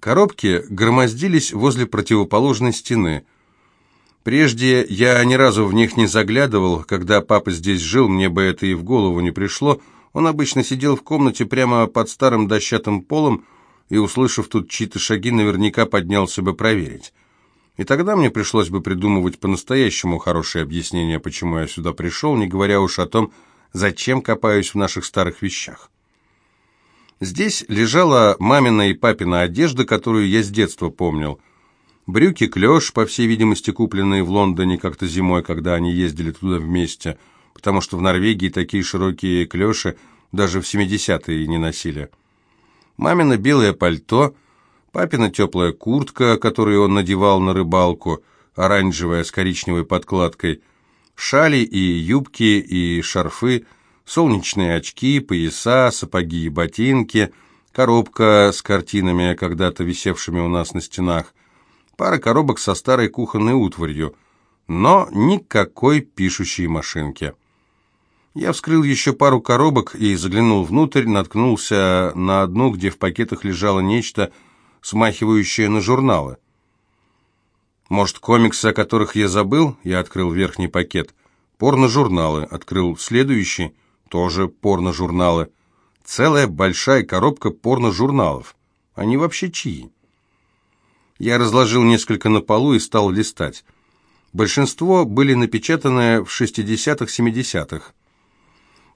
Коробки громоздились возле противоположной стены. Прежде я ни разу в них не заглядывал, когда папа здесь жил, мне бы это и в голову не пришло. Он обычно сидел в комнате прямо под старым дощатым полом и, услышав тут чьи-то шаги, наверняка поднялся бы проверить. И тогда мне пришлось бы придумывать по-настоящему хорошее объяснение, почему я сюда пришел, не говоря уж о том, зачем копаюсь в наших старых вещах. Здесь лежала мамина и папина одежда, которую я с детства помнил. Брюки клеш, по всей видимости, купленные в Лондоне как-то зимой, когда они ездили туда вместе, потому что в Норвегии такие широкие клеши даже в 70-е не носили. Мамина белое пальто, папина теплая куртка, которую он надевал на рыбалку, оранжевая с коричневой подкладкой, шали и юбки и шарфы – солнечные очки, пояса, сапоги и ботинки, коробка с картинами, когда-то висевшими у нас на стенах, пара коробок со старой кухонной утварью, но никакой пишущей машинки. Я вскрыл еще пару коробок и заглянул внутрь, наткнулся на одну, где в пакетах лежало нечто, смахивающее на журналы. Может, комиксы, о которых я забыл? Я открыл верхний пакет. Порно-журналы. Открыл следующий тоже порно-журналы. Целая большая коробка порно-журналов. Они вообще чьи? Я разложил несколько на полу и стал листать. Большинство были напечатаны в 60-х-70-х.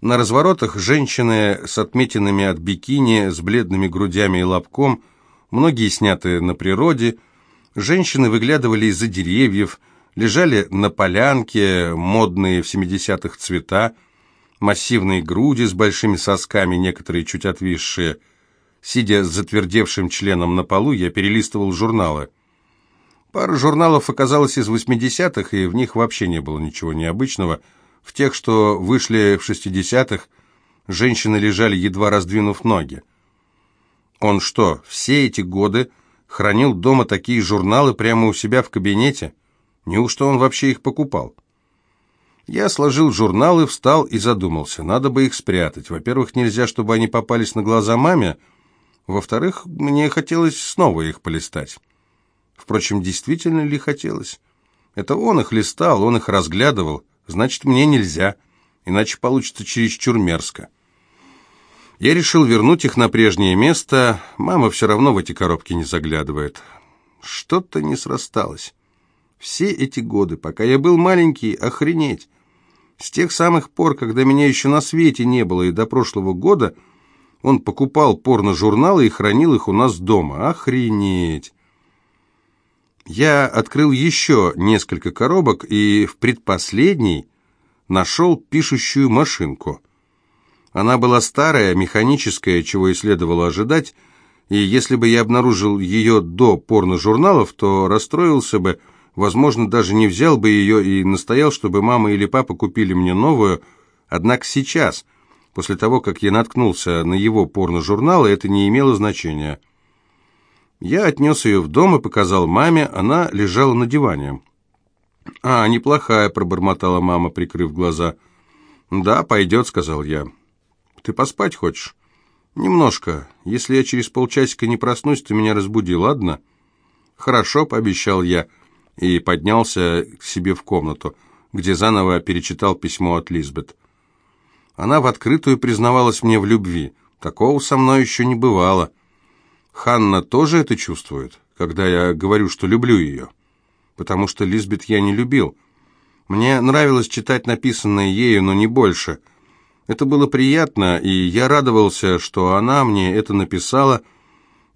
На разворотах женщины с отметинами от бикини, с бледными грудями и лобком, многие сняты на природе, женщины выглядывали из-за деревьев, лежали на полянке, модные в 70-х цвета, массивные груди с большими сосками, некоторые чуть отвисшие. Сидя с затвердевшим членом на полу, я перелистывал журналы. Пара журналов оказалась из 80-х, и в них вообще не было ничего необычного. В тех, что вышли в 60-х, женщины лежали, едва раздвинув ноги. Он что, все эти годы хранил дома такие журналы прямо у себя в кабинете? Неужто он вообще их покупал? Я сложил журналы, встал и задумался. Надо бы их спрятать. Во-первых, нельзя, чтобы они попались на глаза маме. Во-вторых, мне хотелось снова их полистать. Впрочем, действительно ли хотелось? Это он их листал, он их разглядывал. Значит, мне нельзя, иначе получится чересчур мерзко. Я решил вернуть их на прежнее место. Мама все равно в эти коробки не заглядывает. Что-то не срасталось. Все эти годы, пока я был маленький, охренеть. С тех самых пор, когда меня еще на свете не было, и до прошлого года, он покупал порно-журналы и хранил их у нас дома. Охренеть! Я открыл еще несколько коробок и в предпоследней нашел пишущую машинку. Она была старая, механическая, чего и следовало ожидать, и если бы я обнаружил ее до порно-журналов, то расстроился бы, возможно, даже не взял бы ее и настоял, чтобы мама или папа купили мне новую, однако сейчас, после того, как я наткнулся на его порно-журналы, это не имело значения. Я отнес ее в дом и показал маме, она лежала на диване. «А, неплохая», — пробормотала мама, прикрыв глаза. «Да, пойдет», — сказал я. «Ты поспать хочешь?» «Немножко. Если я через полчасика не проснусь, ты меня разбуди, ладно?» «Хорошо», — пообещал я и поднялся к себе в комнату, где заново перечитал письмо от Лизбет. Она в открытую признавалась мне в любви. Такого со мной еще не бывало. Ханна тоже это чувствует, когда я говорю, что люблю ее. Потому что Лизбет я не любил. Мне нравилось читать написанное ею, но не больше. Это было приятно, и я радовался, что она мне это написала,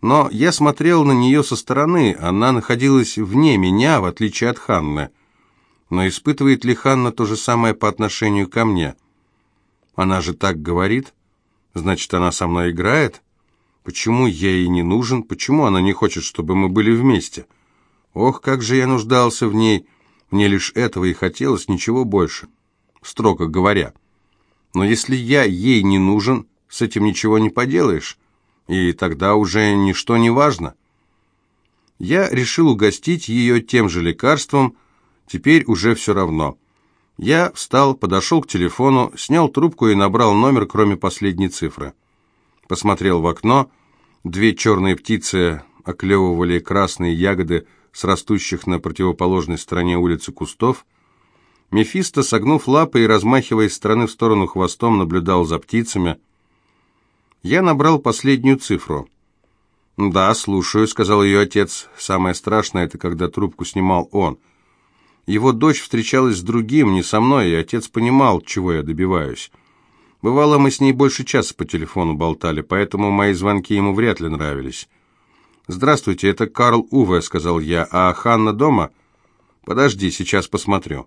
но я смотрел на нее со стороны, она находилась вне меня, в отличие от Ханны. Но испытывает ли Ханна то же самое по отношению ко мне? Она же так говорит. Значит, она со мной играет? Почему я ей не нужен? Почему она не хочет, чтобы мы были вместе? Ох, как же я нуждался в ней. Мне лишь этого и хотелось, ничего больше. Строго говоря. Но если я ей не нужен, с этим ничего не поделаешь и тогда уже ничто не важно. Я решил угостить ее тем же лекарством, теперь уже все равно. Я встал, подошел к телефону, снял трубку и набрал номер, кроме последней цифры. Посмотрел в окно, две черные птицы оклевывали красные ягоды с растущих на противоположной стороне улицы кустов. Мефисто, согнув лапы и размахивая из стороны в сторону хвостом, наблюдал за птицами. Я набрал последнюю цифру. «Да, слушаю», — сказал ее отец. «Самое страшное — это когда трубку снимал он. Его дочь встречалась с другим, не со мной, и отец понимал, чего я добиваюсь. Бывало, мы с ней больше часа по телефону болтали, поэтому мои звонки ему вряд ли нравились. «Здравствуйте, это Карл Уве», — сказал я. «А Ханна дома?» «Подожди, сейчас посмотрю».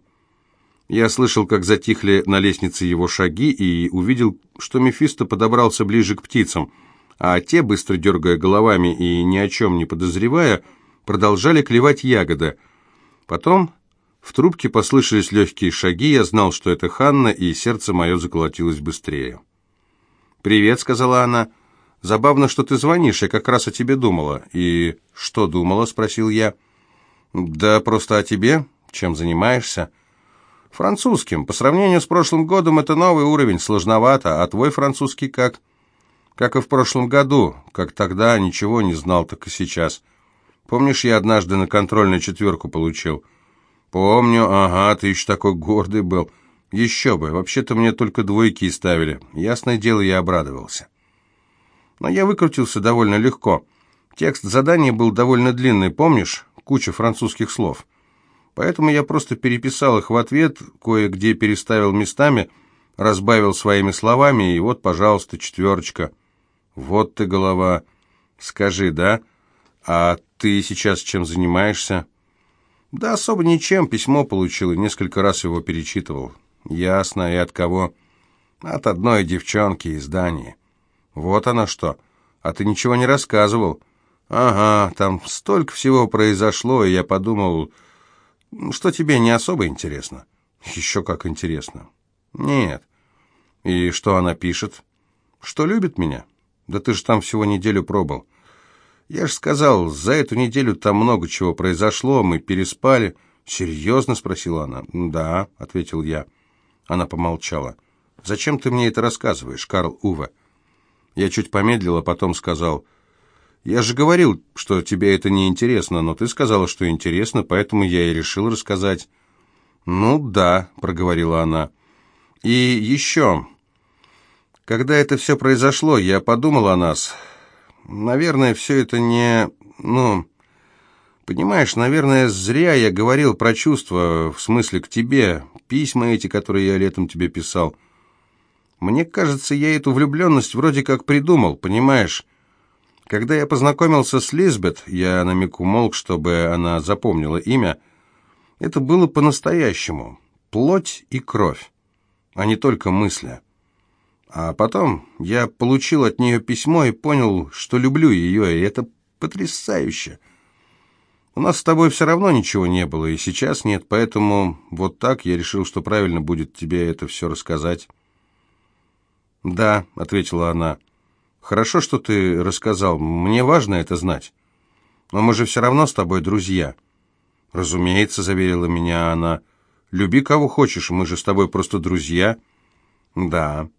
Я слышал, как затихли на лестнице его шаги, и увидел, что Мефисто подобрался ближе к птицам, а те, быстро дергая головами и ни о чем не подозревая, продолжали клевать ягоды. Потом в трубке послышались легкие шаги, я знал, что это Ханна, и сердце мое заколотилось быстрее. «Привет», — сказала она. «Забавно, что ты звонишь, я как раз о тебе думала». «И что думала?» — спросил я. «Да просто о тебе. Чем занимаешься?» «Французским. По сравнению с прошлым годом это новый уровень, сложновато. А твой французский как?» «Как и в прошлом году. Как тогда ничего не знал, так и сейчас. Помнишь, я однажды на контрольную четверку получил?» «Помню, ага, ты еще такой гордый был. Еще бы, вообще-то мне только двойки ставили. Ясное дело, я обрадовался». Но я выкрутился довольно легко. Текст задания был довольно длинный, помнишь? Куча французских слов. Поэтому я просто переписал их в ответ, кое-где переставил местами, разбавил своими словами, и вот, пожалуйста, четверочка. Вот ты голова. Скажи, да? А ты сейчас чем занимаешься?» Да особо ничем, письмо получил и несколько раз его перечитывал. Ясно, и от кого? От одной девчонки из Дании. Вот она что. А ты ничего не рассказывал? Ага, там столько всего произошло, и я подумал, что тебе не особо интересно. Еще как интересно. Нет. И что она пишет? Что любит меня? Да ты же там всего неделю пробыл. «Я же сказал, за эту неделю там много чего произошло, мы переспали». «Серьезно?» — спросила она. «Да», — ответил я. Она помолчала. «Зачем ты мне это рассказываешь, Карл Ува?» Я чуть помедлил, а потом сказал, «Я же говорил, что тебе это не интересно, но ты сказала, что интересно, поэтому я и решил рассказать». «Ну да», — проговорила она. «И еще, когда это все произошло, я подумал о нас. Наверное, все это не... Ну, понимаешь, наверное, зря я говорил про чувства, в смысле к тебе, письма эти, которые я летом тебе писал. Мне кажется, я эту влюбленность вроде как придумал, понимаешь? Когда я познакомился с Лизбет, я на миг умолк, чтобы она запомнила имя, это было по-настоящему, плоть и кровь, а не только мысли. А потом я получил от нее письмо и понял, что люблю ее, и это потрясающе. У нас с тобой все равно ничего не было, и сейчас нет, поэтому вот так я решил, что правильно будет тебе это все рассказать. «Да», — ответила она, — «хорошо, что ты рассказал, мне важно это знать. Но мы же все равно с тобой друзья». «Разумеется», — заверила меня она, — «люби кого хочешь, мы же с тобой просто друзья». «Да»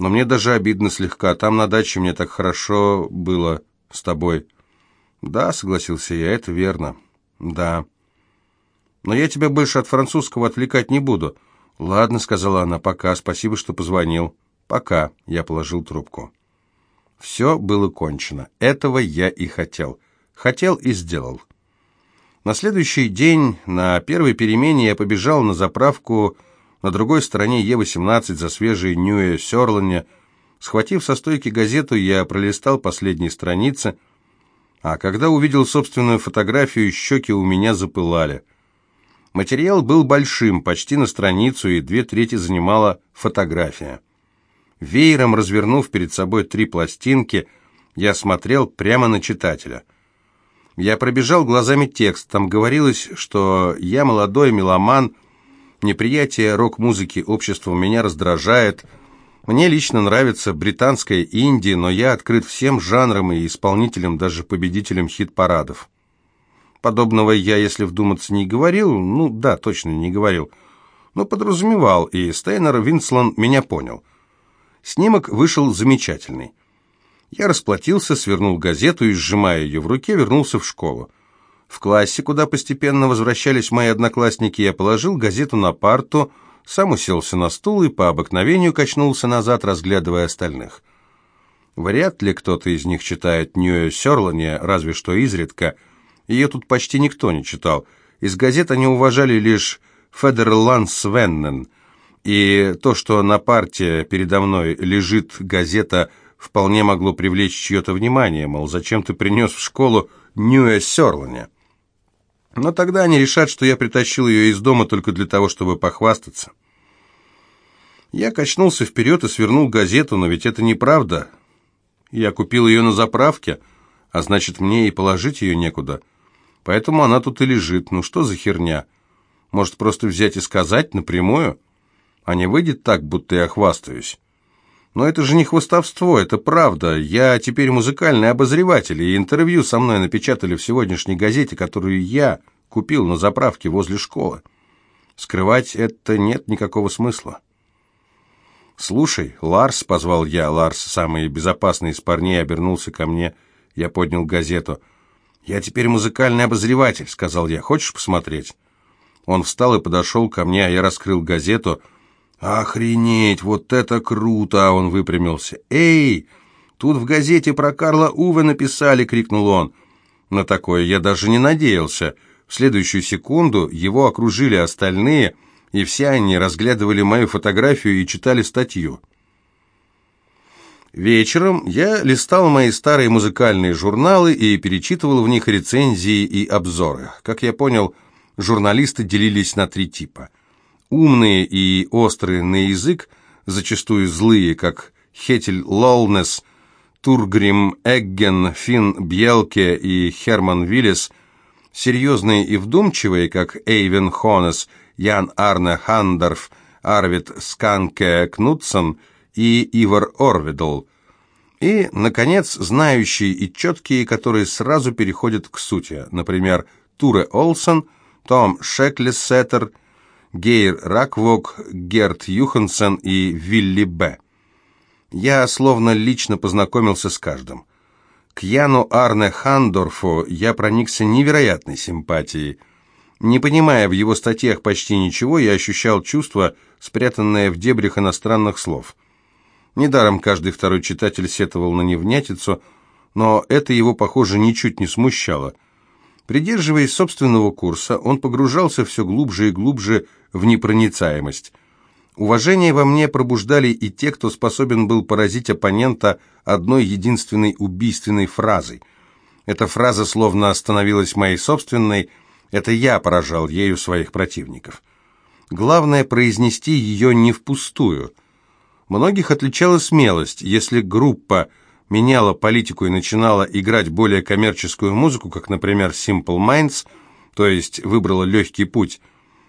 но мне даже обидно слегка. Там на даче мне так хорошо было с тобой». «Да», — согласился я, — «это верно». «Да». «Но я тебя больше от французского отвлекать не буду». «Ладно», — сказала она, — «пока, спасибо, что позвонил». «Пока», — я положил трубку. Все было кончено. Этого я и хотел. Хотел и сделал. На следующий день, на первой перемене, я побежал на заправку на другой стороне Е-18 за свежей Ньюэ Сёрлане. Схватив со стойки газету, я пролистал последние страницы, а когда увидел собственную фотографию, щеки у меня запылали. Материал был большим, почти на страницу, и две трети занимала фотография. Веером развернув перед собой три пластинки, я смотрел прямо на читателя. Я пробежал глазами текст, там говорилось, что я молодой меломан, Неприятие рок-музыки обществом меня раздражает. Мне лично нравится британская инди, но я открыт всем жанрам и исполнителям, даже победителям хит-парадов. Подобного я, если вдуматься, не говорил, ну да, точно не говорил, но подразумевал, и Стейнер Винслан меня понял. Снимок вышел замечательный. Я расплатился, свернул газету и, сжимая ее в руке, вернулся в школу. В классе, куда постепенно возвращались мои одноклассники, я положил газету на парту, сам уселся на стул и по обыкновению качнулся назад, разглядывая остальных. Вряд ли кто-то из них читает Нью Сёрлани, разве что изредка. Ее тут почти никто не читал. Из газет они уважали лишь Федерланд Свеннен. И то, что на парте передо мной лежит газета, вполне могло привлечь чье-то внимание, мол, зачем ты принес в школу Нью Сёрлани? Но тогда они решат, что я притащил ее из дома только для того, чтобы похвастаться. Я качнулся вперед и свернул газету, но ведь это неправда. Я купил ее на заправке, а значит, мне и положить ее некуда. Поэтому она тут и лежит. Ну что за херня? Может, просто взять и сказать напрямую? А не выйдет так, будто я хвастаюсь. Но это же не хвастовство, это правда. Я теперь музыкальный обозреватель, и интервью со мной напечатали в сегодняшней газете, которую я купил на заправке возле школы. Скрывать это нет никакого смысла. «Слушай, Ларс», — позвал я, Ларс, самый безопасный из парней, обернулся ко мне. Я поднял газету. «Я теперь музыкальный обозреватель», — сказал я. «Хочешь посмотреть?» Он встал и подошел ко мне, а я раскрыл газету. «Охренеть, вот это круто!» — он выпрямился. «Эй, тут в газете про Карла Уве написали!» — крикнул он. На такое я даже не надеялся. В следующую секунду его окружили остальные — и все они разглядывали мою фотографию и читали статью. Вечером я листал мои старые музыкальные журналы и перечитывал в них рецензии и обзоры. Как я понял, журналисты делились на три типа. Умные и острые на язык, зачастую злые, как Хетель Лолнес, Тургрим Эгген, Финн Бьелке и Херман Виллес, серьезные и вдумчивые, как Эйвен Хонес – Ян Арне Хандерф, Арвид Сканке Кнутсон и Ивар Орвидл. И, наконец, знающие и четкие, которые сразу переходят к сути. Например, Туре Олсен, Том Шеклисеттер, Гейр Раквок, Герт Юхансен и Вилли Б. Я словно лично познакомился с каждым. К Яну Арне Хандорфу я проникся невероятной симпатией – не понимая в его статьях почти ничего, я ощущал чувство, спрятанное в дебрях иностранных слов. Недаром каждый второй читатель сетовал на невнятицу, но это его, похоже, ничуть не смущало. Придерживаясь собственного курса, он погружался все глубже и глубже в непроницаемость. Уважение во мне пробуждали и те, кто способен был поразить оппонента одной единственной убийственной фразой. Эта фраза словно становилась моей собственной, это я поражал ею своих противников. Главное произнести ее не впустую. Многих отличала смелость. Если группа меняла политику и начинала играть более коммерческую музыку, как, например, Simple Minds, то есть выбрала легкий путь,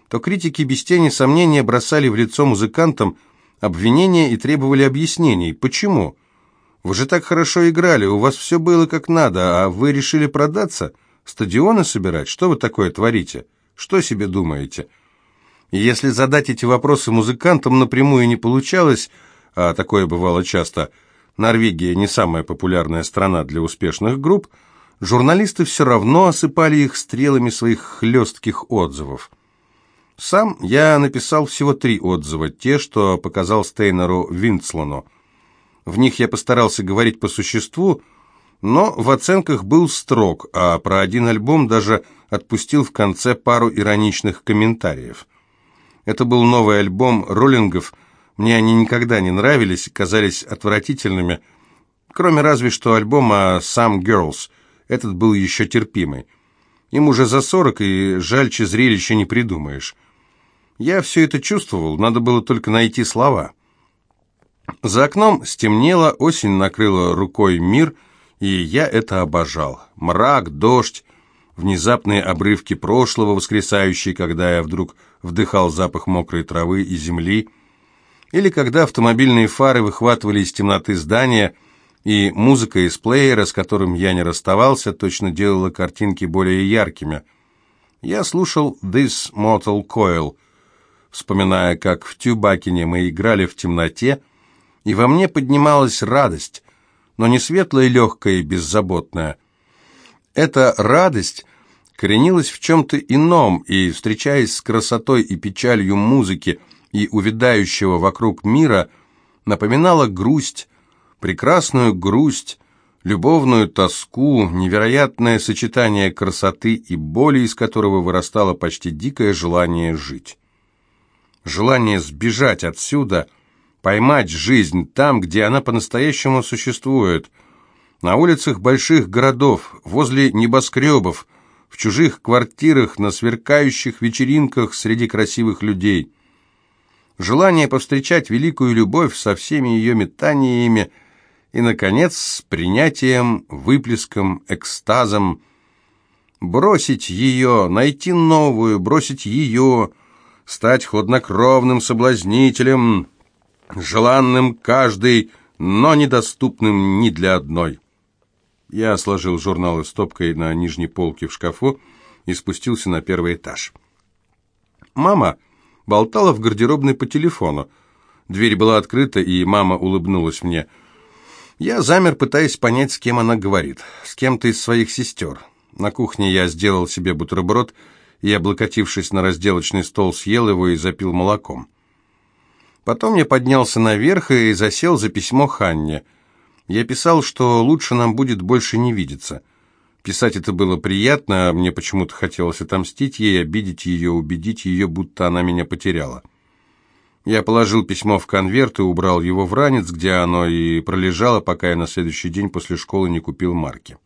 то критики без тени сомнения бросали в лицо музыкантам обвинения и требовали объяснений. Почему? Вы же так хорошо играли, у вас все было как надо, а вы решили продаться – Стадионы собирать? Что вы такое творите? Что себе думаете? если задать эти вопросы музыкантам напрямую не получалось, а такое бывало часто, Норвегия не самая популярная страна для успешных групп, журналисты все равно осыпали их стрелами своих хлестких отзывов. Сам я написал всего три отзыва, те, что показал Стейнеру Винцлану. В них я постарался говорить по существу, но в оценках был строг, а про один альбом даже отпустил в конце пару ироничных комментариев. Это был новый альбом роллингов, мне они никогда не нравились, казались отвратительными, кроме разве что альбома «Some Girls», этот был еще терпимый. Им уже за сорок, и жальче зрелища не придумаешь. Я все это чувствовал, надо было только найти слова. За окном стемнело, осень накрыла рукой мир — и я это обожал. Мрак, дождь, внезапные обрывки прошлого, воскресающие, когда я вдруг вдыхал запах мокрой травы и земли, или когда автомобильные фары выхватывали из темноты здания, и музыка из плеера, с которым я не расставался, точно делала картинки более яркими. Я слушал «This Mortal Coil», вспоминая, как в Тюбакине мы играли в темноте, и во мне поднималась радость, но не светлая, легкая и беззаботная. Эта радость коренилась в чем-то ином, и, встречаясь с красотой и печалью музыки и увядающего вокруг мира, напоминала грусть, прекрасную грусть, любовную тоску, невероятное сочетание красоты и боли, из которого вырастало почти дикое желание жить. Желание сбежать отсюда, поймать жизнь там, где она по-настоящему существует, на улицах больших городов, возле небоскребов, в чужих квартирах, на сверкающих вечеринках среди красивых людей. Желание повстречать великую любовь со всеми ее метаниями – и, наконец, с принятием, выплеском, экстазом. Бросить ее, найти новую, бросить ее, стать хладнокровным соблазнителем, желанным каждой, но недоступным ни для одной. Я сложил журналы стопкой на нижней полке в шкафу и спустился на первый этаж. Мама болтала в гардеробной по телефону. Дверь была открыта, и мама улыбнулась мне – я замер, пытаясь понять, с кем она говорит. С кем-то из своих сестер. На кухне я сделал себе бутерброд и, облокотившись на разделочный стол, съел его и запил молоком. Потом я поднялся наверх и засел за письмо Ханне. Я писал, что лучше нам будет больше не видеться. Писать это было приятно, а мне почему-то хотелось отомстить ей, обидеть ее, убедить ее, будто она меня потеряла. Я положил письмо в конверт и убрал его в ранец, где оно и пролежало, пока я на следующий день после школы не купил марки.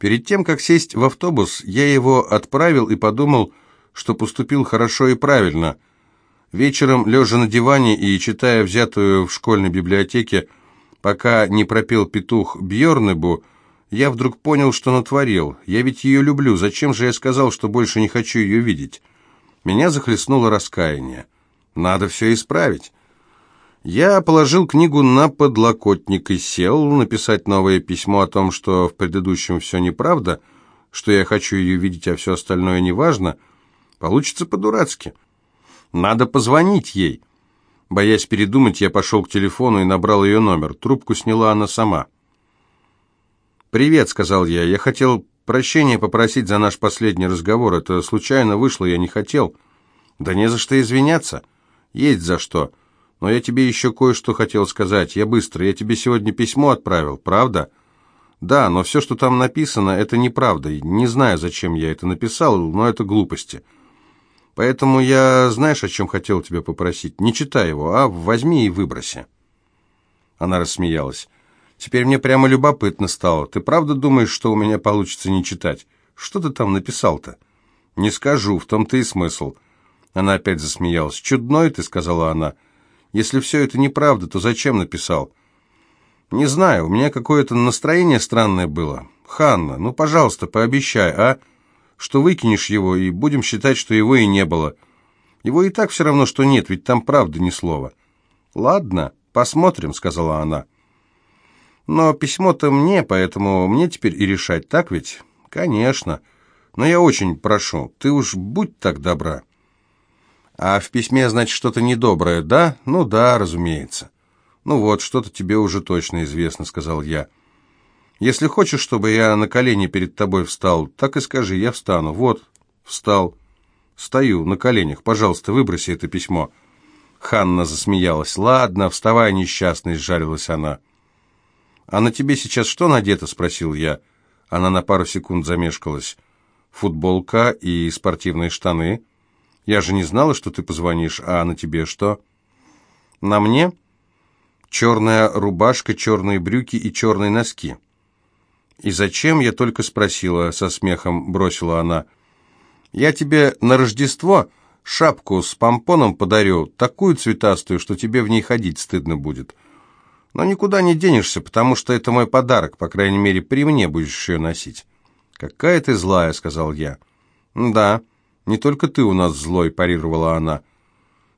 Перед тем, как сесть в автобус, я его отправил и подумал, что поступил хорошо и правильно. Вечером, лежа на диване и читая взятую в школьной библиотеке, пока не пропел петух Бьернебу, я вдруг понял, что натворил. Я ведь ее люблю, зачем же я сказал, что больше не хочу ее видеть? Меня захлестнуло раскаяние. Надо все исправить. Я положил книгу на подлокотник и сел написать новое письмо о том, что в предыдущем все неправда, что я хочу ее видеть, а все остальное неважно. Получится по-дурацки. Надо позвонить ей. Боясь передумать, я пошел к телефону и набрал ее номер. Трубку сняла она сама. «Привет», — сказал я. «Я хотел прощения попросить за наш последний разговор. Это случайно вышло, я не хотел». «Да не за что извиняться». Есть за что. Но я тебе еще кое-что хотел сказать. Я быстро. Я тебе сегодня письмо отправил, правда? Да, но все, что там написано, это неправда. Не знаю, зачем я это написал, но это глупости. Поэтому я, знаешь, о чем хотел тебя попросить? Не читай его, а возьми и выброси. Она рассмеялась. Теперь мне прямо любопытно стало. Ты правда думаешь, что у меня получится не читать? Что ты там написал-то? Не скажу, в том-то и смысл. Она опять засмеялась. «Чудной ты», — сказала она. «Если все это неправда, то зачем написал?» «Не знаю, у меня какое-то настроение странное было. Ханна, ну, пожалуйста, пообещай, а? Что выкинешь его, и будем считать, что его и не было. Его и так все равно, что нет, ведь там правда ни слова». «Ладно, посмотрим», — сказала она. «Но письмо-то мне, поэтому мне теперь и решать, так ведь?» «Конечно. Но я очень прошу, ты уж будь так добра». А в письме, значит, что-то недоброе, да? Ну да, разумеется. Ну вот, что-то тебе уже точно известно, сказал я. Если хочешь, чтобы я на колени перед тобой встал, так и скажи, я встану. Вот, встал. Стою на коленях. Пожалуйста, выброси это письмо. Ханна засмеялась. «Ладно, вставай, несчастный», — сжалилась она. «А на тебе сейчас что надето?» — спросил я. Она на пару секунд замешкалась. «Футболка и спортивные штаны?» Я же не знала, что ты позвонишь, а на тебе что? На мне черная рубашка, черные брюки и черные носки. И зачем, я только спросила, со смехом бросила она. Я тебе на Рождество шапку с помпоном подарю, такую цветастую, что тебе в ней ходить стыдно будет. Но никуда не денешься, потому что это мой подарок, по крайней мере, при мне будешь ее носить. «Какая ты злая», — сказал я. «Да». «Не только ты у нас злой», – парировала она.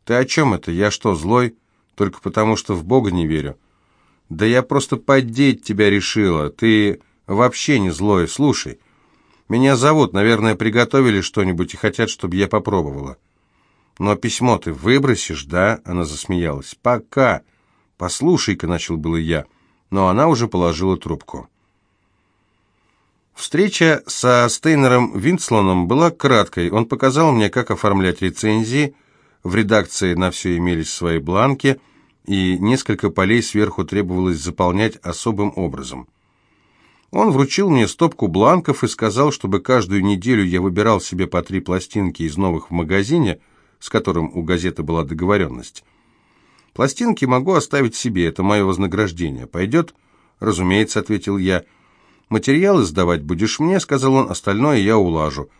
«Ты о чем это? Я что, злой? Только потому, что в Бога не верю?» «Да я просто поддеть тебя решила. Ты вообще не злой. Слушай, меня зовут, наверное, приготовили что-нибудь и хотят, чтобы я попробовала». «Но письмо ты выбросишь, да?» – она засмеялась. «Пока. Послушай-ка», – начал было я. но она уже положила трубку. Встреча со Стейнером Винслоном была краткой. Он показал мне, как оформлять рецензии. В редакции на все имелись свои бланки, и несколько полей сверху требовалось заполнять особым образом. Он вручил мне стопку бланков и сказал, чтобы каждую неделю я выбирал себе по три пластинки из новых в магазине, с которым у газеты была договоренность. Пластинки могу оставить себе, это мое вознаграждение. Пойдет? Разумеется, ответил я. Материалы сдавать будешь мне, сказал он, остальное я улажу.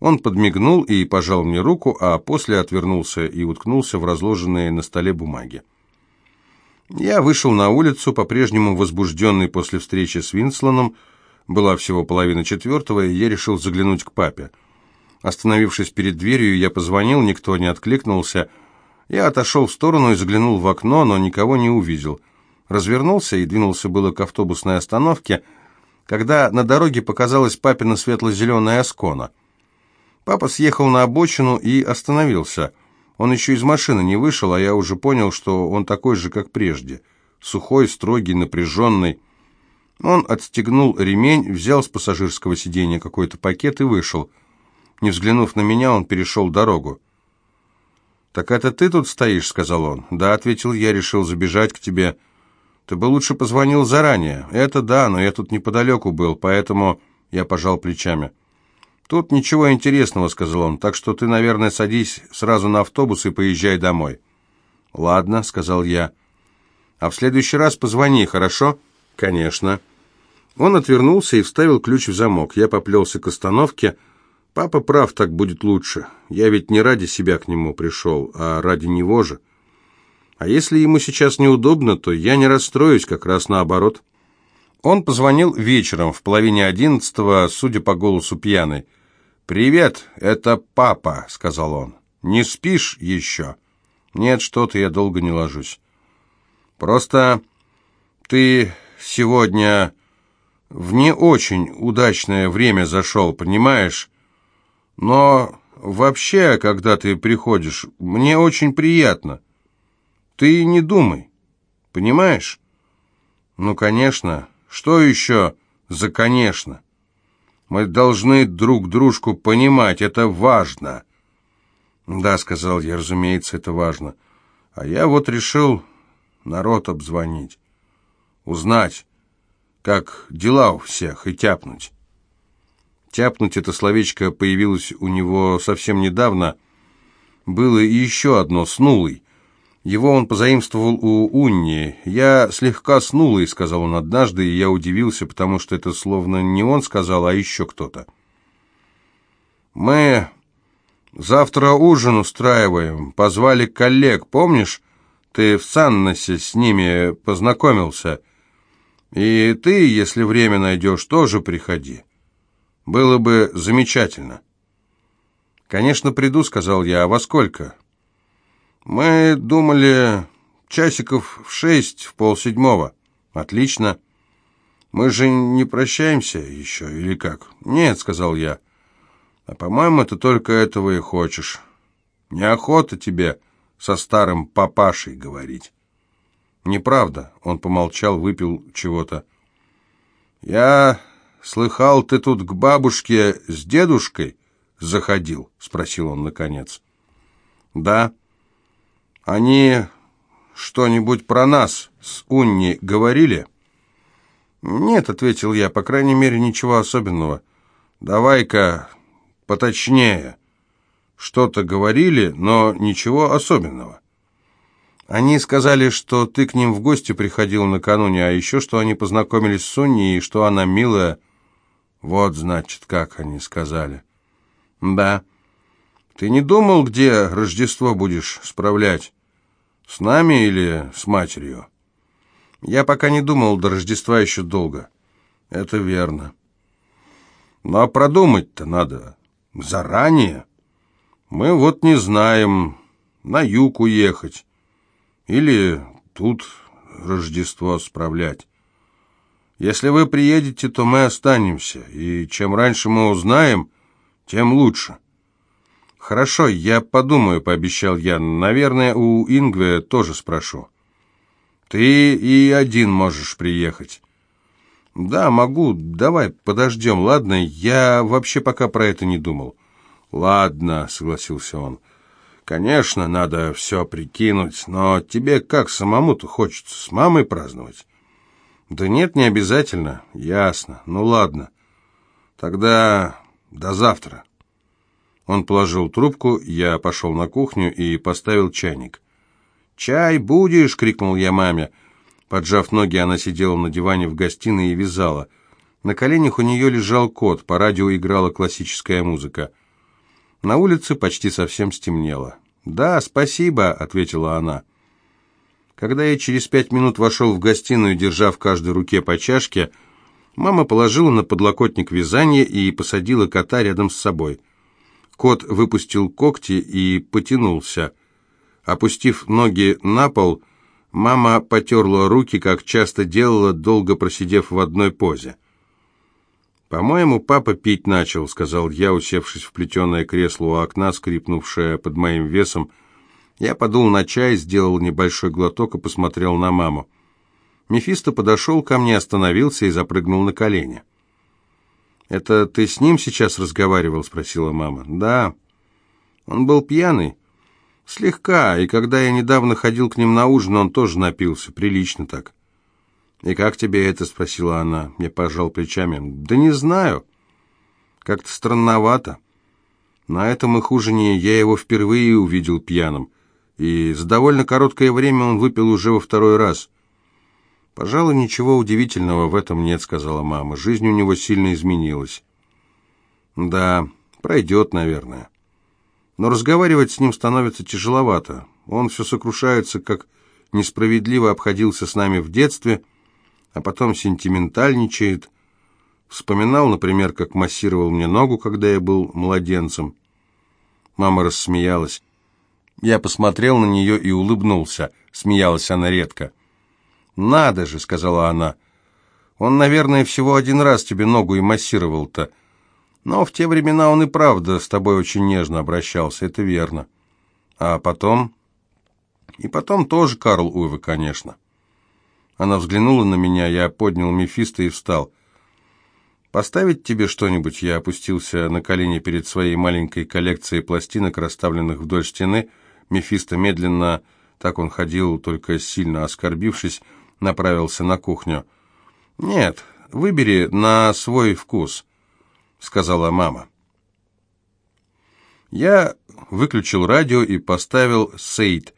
Он подмигнул и пожал мне руку, а после отвернулся и уткнулся в разложенные на столе бумаги. Я вышел на улицу, по-прежнему возбужденный после встречи с Винслоном. Была всего половина четвертого, и я решил заглянуть к папе. Остановившись перед дверью, я позвонил, никто не откликнулся. Я отошел в сторону и заглянул в окно, но никого не увидел. Развернулся и двинулся было к автобусной остановке, когда на дороге показалась папина светло-зеленая оскона. Папа съехал на обочину и остановился. Он еще из машины не вышел, а я уже понял, что он такой же, как прежде. Сухой, строгий, напряженный. Он отстегнул ремень, взял с пассажирского сиденья какой-то пакет и вышел. Не взглянув на меня, он перешел дорогу. «Так это ты тут стоишь?» — сказал он. «Да», — ответил я, — решил забежать к тебе. «Ты бы лучше позвонил заранее». «Это да, но я тут неподалеку был, поэтому...» Я пожал плечами. «Тут ничего интересного», — сказал он, — «так что ты, наверное, садись сразу на автобус и поезжай домой». «Ладно», — сказал я. «А в следующий раз позвони, хорошо?» «Конечно». Он отвернулся и вставил ключ в замок. Я поплелся к остановке, — Папа прав, так будет лучше. Я ведь не ради себя к нему пришел, а ради него же. А если ему сейчас неудобно, то я не расстроюсь, как раз наоборот. Он позвонил вечером, в половине одиннадцатого, судя по голосу пьяный. «Привет, это папа», — сказал он. «Не спишь еще?» «Нет, что-то я долго не ложусь». «Просто ты сегодня в не очень удачное время зашел, понимаешь?» Но вообще, когда ты приходишь, мне очень приятно. Ты не думай, понимаешь? Ну, конечно. Что еще за «конечно»? Мы должны друг дружку понимать, это важно. Да, сказал я, разумеется, это важно. А я вот решил народ обзвонить, узнать, как дела у всех, и тяпнуть. Тяпнуть это словечко появилось у него совсем недавно. Было и еще одно, снулый. Его он позаимствовал у Унни. «Я слегка снулый», — сказал он однажды, и я удивился, потому что это словно не он сказал, а еще кто-то. «Мы завтра ужин устраиваем. Позвали коллег, помнишь? Ты в Санносе с ними познакомился. И ты, если время найдешь, тоже приходи». Было бы замечательно. Конечно, приду, сказал я. А во сколько? Мы думали часиков в шесть, в полседьмого. Отлично. Мы же не прощаемся еще, или как? Нет, сказал я. А по-моему, ты только этого и хочешь. Неохота тебе со старым папашей говорить. Неправда. Он помолчал, выпил чего-то. Я «Слыхал, ты тут к бабушке с дедушкой заходил?» — спросил он наконец. «Да. Они что-нибудь про нас с Унни говорили?» «Нет», — ответил я, — «по крайней мере, ничего особенного. Давай-ка поточнее. Что-то говорили, но ничего особенного». Они сказали, что ты к ним в гости приходил накануне, а еще, что они познакомились с Унни и что она милая, вот, значит, как они сказали. Да. Ты не думал, где Рождество будешь справлять? С нами или с матерью? Я пока не думал, до Рождества еще долго. Это верно. Ну, а продумать-то надо заранее. Мы вот не знаем, на юг уехать. Или тут Рождество справлять. Если вы приедете, то мы останемся, и чем раньше мы узнаем, тем лучше». «Хорошо, я подумаю», — пообещал я. «Наверное, у Ингве тоже спрошу». Ты и один можешь приехать. Да, могу. Давай подождем, ладно? Я вообще пока про это не думал. Ладно, согласился он. Конечно, надо все прикинуть, но тебе как самому-то хочется с мамой праздновать? Да нет, не обязательно. Ясно. Ну ладно. Тогда до завтра. Он положил трубку, я пошел на кухню и поставил чайник. «Чай будешь?» — крикнул я маме. Поджав ноги, она сидела на диване в гостиной и вязала. На коленях у нее лежал кот, по радио играла классическая музыка. На улице почти совсем стемнело. «Да, спасибо», — ответила она. Когда я через пять минут вошел в гостиную, держа в каждой руке по чашке, мама положила на подлокотник вязание и посадила кота рядом с собой. Кот выпустил когти и потянулся. Опустив ноги на пол, мама потерла руки, как часто делала, долго просидев в одной позе. «По-моему, папа пить начал», — сказал я, усевшись в плетеное кресло у окна, скрипнувшее под моим весом. Я подул на чай, сделал небольшой глоток и посмотрел на маму. Мефисто подошел ко мне, остановился и запрыгнул на колени. «Это ты с ним сейчас разговаривал?» — спросила мама. «Да». «Он был пьяный?» «Слегка, и когда я недавно ходил к ним на ужин, он тоже напился, прилично так». «И как тебе это?» — спросила она. Я пожал плечами. «Да не знаю. Как-то странновато. На этом их ужине я его впервые увидел пьяным, и за довольно короткое время он выпил уже во второй раз». «Пожалуй, ничего удивительного в этом нет», — сказала мама. «Жизнь у него сильно изменилась». «Да, пройдет, наверное» но разговаривать с ним становится тяжеловато. Он все сокрушается, как несправедливо обходился с нами в детстве, а потом сентиментальничает. Вспоминал, например, как массировал мне ногу, когда я был младенцем. Мама рассмеялась. Я посмотрел на нее и улыбнулся. Смеялась она редко. «Надо же», — сказала она. «Он, наверное, всего один раз тебе ногу и массировал-то. Но в те времена он и правда с тобой очень нежно обращался, это верно. А потом... И потом тоже Карл Уве, конечно. Она взглянула на меня, я поднял Мефисто и встал. «Поставить тебе что-нибудь?» Я опустился на колени перед своей маленькой коллекцией пластинок, расставленных вдоль стены. Мефисто медленно, так он ходил, только сильно оскорбившись, направился на кухню. «Нет, выбери на свой вкус». — сказала мама. Я выключил радио и поставил «Сейд»,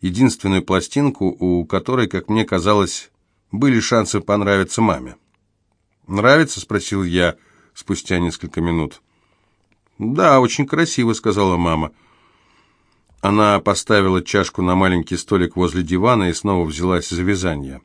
единственную пластинку, у которой, как мне казалось, были шансы понравиться маме. «Нравится?» — спросил я спустя несколько минут. «Да, очень красиво», — сказала мама. Она поставила чашку на маленький столик возле дивана и снова взялась за вязание.